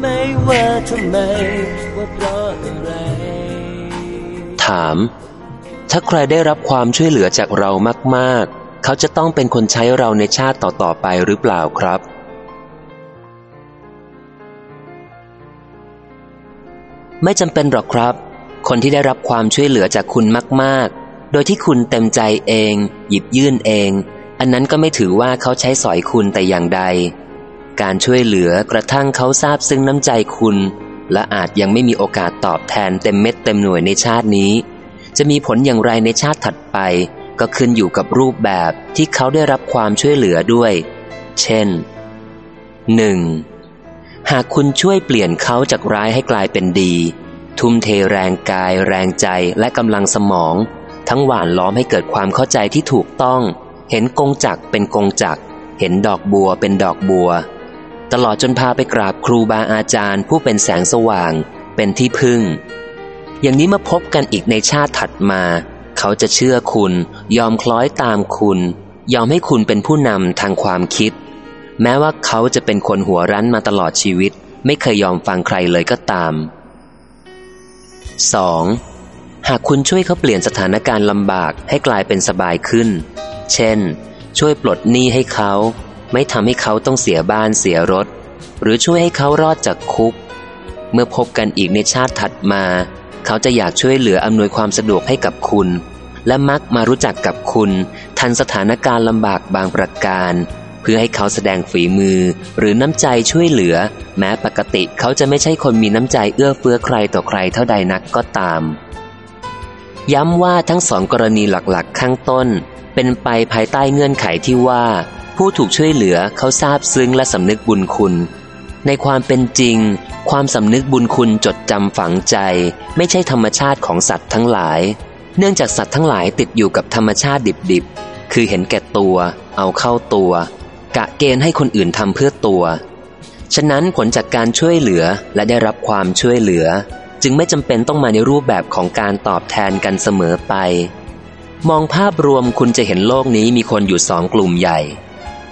ไหมว่าทำไมว่าเพราะอะไร ถาม ถ้าใครได้รับความช่วยเหลือจากเรามากๆ เขาจะต้องเป็นคนใช้เราในชาติต่อๆไปหรือเปล่าครับ ไม่จำเป็นหรอกครับ คนที่ได้รับความช่วยเหลือจากคุณมาก ๆ โดยที่คุณเต็มใจเอง หยิบยื่นเอง อันนั้นก็ไม่ถือว่าเขาใช้สอยคุณแต่อย่างใด การช่วยเหลือกระทั่งเขาทราบซึ้งน้ำใจคุณ และอาจยังไม่มีโอกาสตอบแทนเต็มเม็ดเต็มหน่วยในชาตินี้ จะมีผลอย่างไรในชาติถัดไป ก็ขึ้นอยู่กับรูปแบบที่เขาได้รับความช่วยเหลือด้วย เช่น 1. หากคุณช่วยเปลี่ยนเขาจากร้ายให้กลายเป็นดี ทุ่มเทแรงกาย แรงใจและกำลังสมอง ทั้งหวานล้อมให้เกิดความเข้าใจที่ถูกต้อง เห็นกงจักเป็นกงจักเห็นดอกบัวเป็นดอกบัว ตลอดจนพาไปกราบครูบาอาจารย์ผู้เป็นแสงสว่าง เป็นที่พึ่ง อย่างนี้มาพบกันอีกในชาติถัดมา เขาจะเชื่อคุณ ยอมคล้อยตามคุณ ยอมให้คุณเป็นผู้นำทางความคิด แม้ว่าเขาจะเป็นคนหัวรั้นมาตลอดชีวิต ไม่เคยยอมฟังใครเลยก็ตาม 2. หากคุณช่วยเขาเปลี่ยนสถานการณ์ลำบากให้กลายเป็นสบายขึ้น เช่น ช่วยปลดหนี้ให้เขา ไม่ทำให้เขาต้องเสียบ้านเสียรถ หรือช่วยให้เขารอดจากคุก เมื่อพบกันอีกในชาติถัดมา เขาจะอยากช่วยเหลืออำนวยความสะดวกให้กับคุณ และมักมารู้จักกับคุณ ทันสถานการณ์ลำบากบางประการ เพื่อให้เขาแสดงฝีมือ หรือน้ำใจช่วยเหลือ แม้ปกติเขาจะไม่ใช่คนมีน้ำใจเอื้อเฟื้อใครต่อใครเท่าใดนักก็ตาม ย้ำว่าทั้งสองกรณีหลักๆ ข้างต้น เป็นไปภายใต้เงื่อนไขที่ว่า ผู้ถูกช่วยเหลือเขาทราบซึ้งและสำนึกบุญคุณ ในความเป็นจริง ความสำนึกบุญคุณจดจำฝังใจ ไม่ใช่ธรรมชาติของสัตว์ทั้งหลาย เนื่องจากสัตว์ทั้งหลายติดอยู่กับธรรมชาติดิบๆ คือเห็นแก่ตัว เอาเข้าตัว กะเกณฑ์ให้คนอื่นทำเพื่อตัว ฉะนั้นผลจากการช่วยเหลือและได้รับความช่วยเหลือ จึงไม่จำเป็นต้องมาในรูปแบบของการตอบแทนกันเสมอไป มองภาพรวมคุณจะเห็นโลกนี้มีคนอยู่สองกลุ่มใหญ่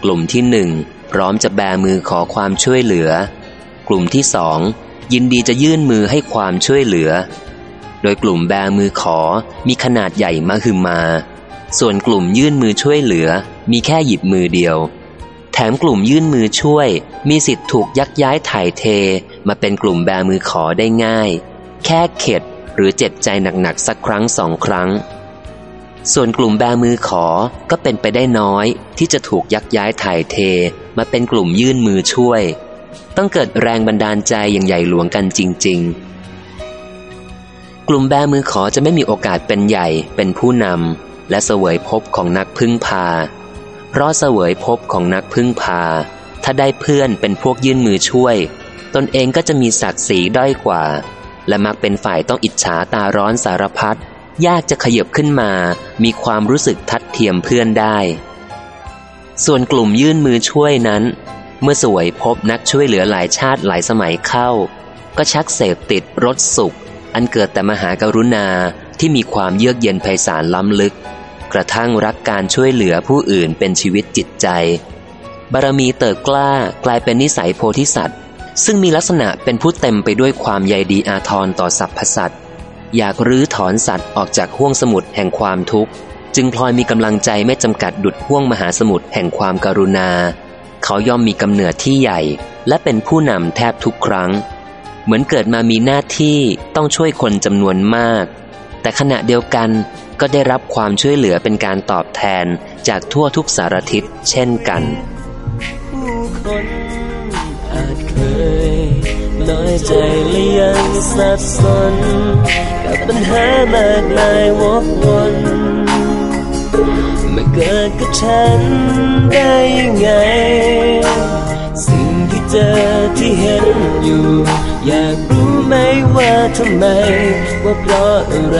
กลุ่มที่หนึ่งพร้อมจะแบมือขอความช่วยเหลือ กลุ่มที่สองยินดีจะยื่นมือให้ความช่วยเหลือ โดยกลุ่มแบมือขอมีขนาดใหญ่มาคือมา ส่วนกลุ่มยื่นมือช่วยเหลือ มีแค่หยิบมือเดียว แถมกลุ่มยื่นมือช่วย มีสิทธิ์ถูกยักย้ายถ่ายเทมาเป็นกลุ่มแบมือขอได้ง่าย แค่เข็ดหรือเจ็บใจหนักๆสักครั้งสองครั้ง ส่วนกลุ่มแบมือขอก็เป็นไปได้น้อย ที่จะถูกยักย้ายถ่ายเท มาเป็นกลุ่มยื่นมือช่วย ต้องเกิดแรงบันดาลใจอย่างใหญ่หลวงกันจริง ๆ กลุ่มแบมือขอจะไม่มีโอกาสเป็นใหญ่เป็นผู้นำและเสวยภพของนักพึ่งพา เพราะเสวยภพของนักพึ่งพา ถ้าได้เพื่อนเป็นพวกยื่นมือช่วย ตนเองก็จะมีศักดิ์ศรีด้อยกว่า และมักเป็นฝ่ายต้องอิจฉาตาร้อนสารพัด ยากจะขยบขึ้นมา มีความรู้สึกทัดเทียมเพื่อนได้ ส่วนกลุ่มยื่นมือช่วยนั้น เมื่อสวยพบนักช่วยเหลือหลายชาติหลายสมัยเข้า ก็ชักเสพติดรสสุข อันเกิดแต่มหากรุณาที่มีความเยือกเย็นไพศาลล้ำลึก กระทั่งรักการช่วยเหลือผู้อื่นเป็นชีวิตจิตใจ บารมีเติบกล้ากลายเป็นนิสัยโพธิสัตว์ ซึ่งมีลักษณะเป็นผู้เต็มไปด้วยความใยดีอาทรต่อสรรพสัตว์ อยากรื้อถอนสัตว์ออกจากห้วงสมุทรแห่งความทุกข์ จึงพลอยมีกำลังใจไม่จำกัดดุดห้วงมหาสมุทรแห่งความการุณา เขาย่อมมีกำเนิดที่ใหญ่ และเป็นผู้นำแทบทุกครั้ง เหมือนเกิดมามีหน้าที่ต้องช่วยคนจำนวนมาก แต่ขณะเดียวกันก็ได้รับความช่วยเหลือเป็นการตอบแทนจากทั่วทุกสารทิศเช่นกัน ผู้คน ยังสับสน กับปัญหามากมายวกวนมาเกิดกับฉันได้ยังไง สิ่งที่เจอที่เห็นอยู่ อยากรู้ไหมว่าทำไม ว่าเพราะอะไร